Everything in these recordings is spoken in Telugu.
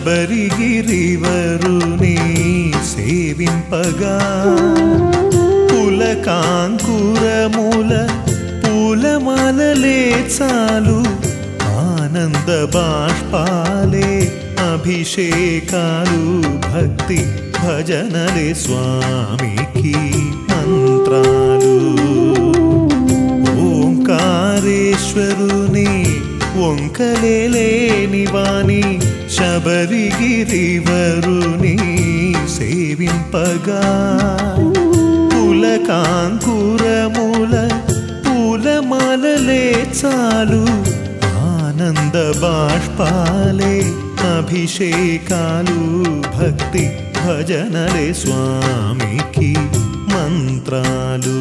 శబరిగిరివరుని సేవింపగా పులకాంకురముల పూలమాలలే చాలు ఆనంద బాష్పాలే అభిషేకాలు భక్తి భజనలే స్వామికి మంత్రాలు శబరిగిరివరుని సేవింపగా పులకాంకురముల పూలమాలలే చాలు ఆనంద బాష్పాలే అభిషేకాలు భక్తి భజనలే స్వామికి మంత్రాలు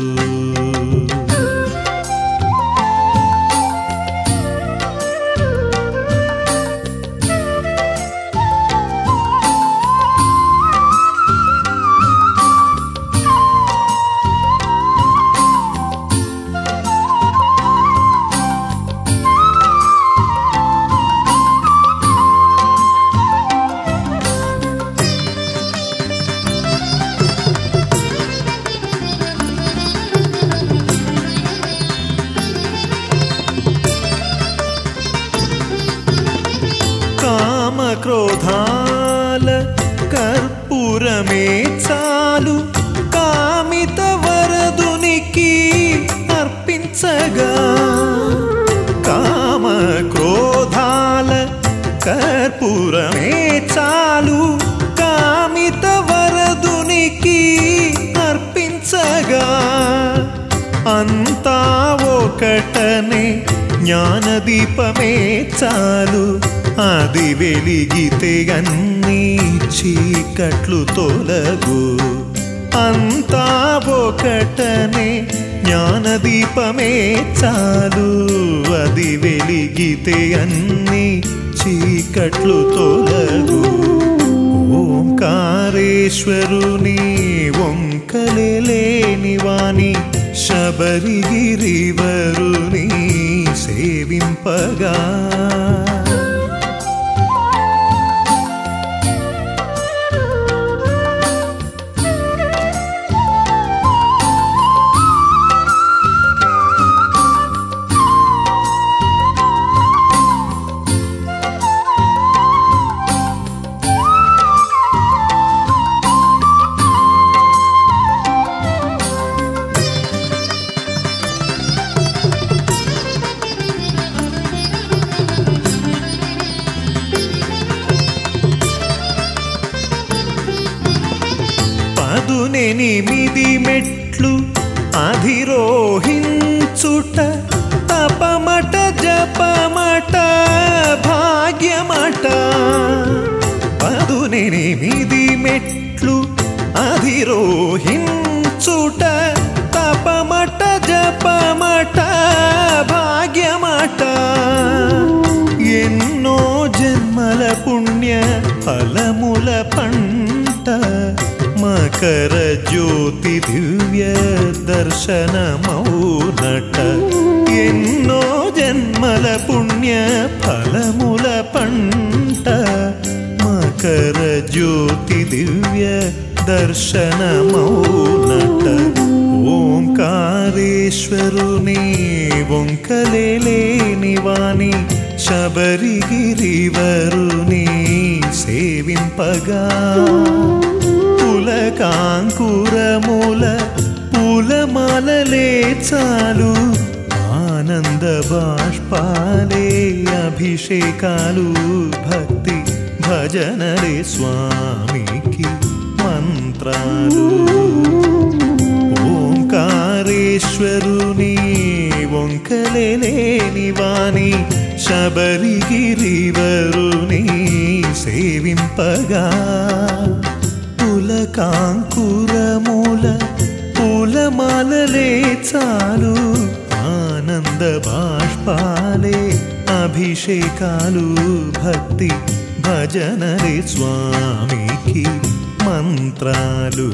కామక్రోధాల కర్పూరమే చాలు. కామిత వరదునికి అర్పించగా. కామక్రోధాల కర్పూరమే చాలు. కామిత వరదునికి అర్పించగా. అంతా ఒకటనే జ్ఞానదీపమే చాలు. అది వెలిగితే అన్నీ చీకట్లు తొలగు. అంతా ఒకటనే జ్ఞానదీపమే చాలు. అది వెలిగితే అన్నీ చీకట్లు తొలగు. ఓంకారేశ్వరుని వంకలేని వాణి శబరిగిరివరుని సేవింపగా. ఎనిమిది మెట్లు అధిరోహించుట తపమట జపమట భాగ్యమట. పదునెనిమిది మెట్లు అధిరోహించుట తపమట జపమట భాగ్యమట. ఎన్నో జన్మల పుణ్య ఫలముల పండు మకర జ్యోతి దివ్య దర్శనమౌనట ఎన్నో జన్మల పుణ్య ఫలముల పంట మకర జ్యోతి దివ్య దర్శనమౌనట ఓంకారేశ్వరుని ఒంకలేని వాణి శబరిగిరివరుని సేవింపగా పులకాంకురముల పూలమాలలే చాలు. ఆనంద బాష్పాలే అభిషేకాలు. భక్తి భజనలే స్వామికి మంత్రాలు. ఓంకారేశ్వరుని వంకలేని వాణి. శబరిగిరివరుని సేవింపగా. काङ्कुरमूल पुलमालरे चालु आनन्दबाष्पाले अभिषेकालु भक्ति भजनरे रे मन्त्रालु।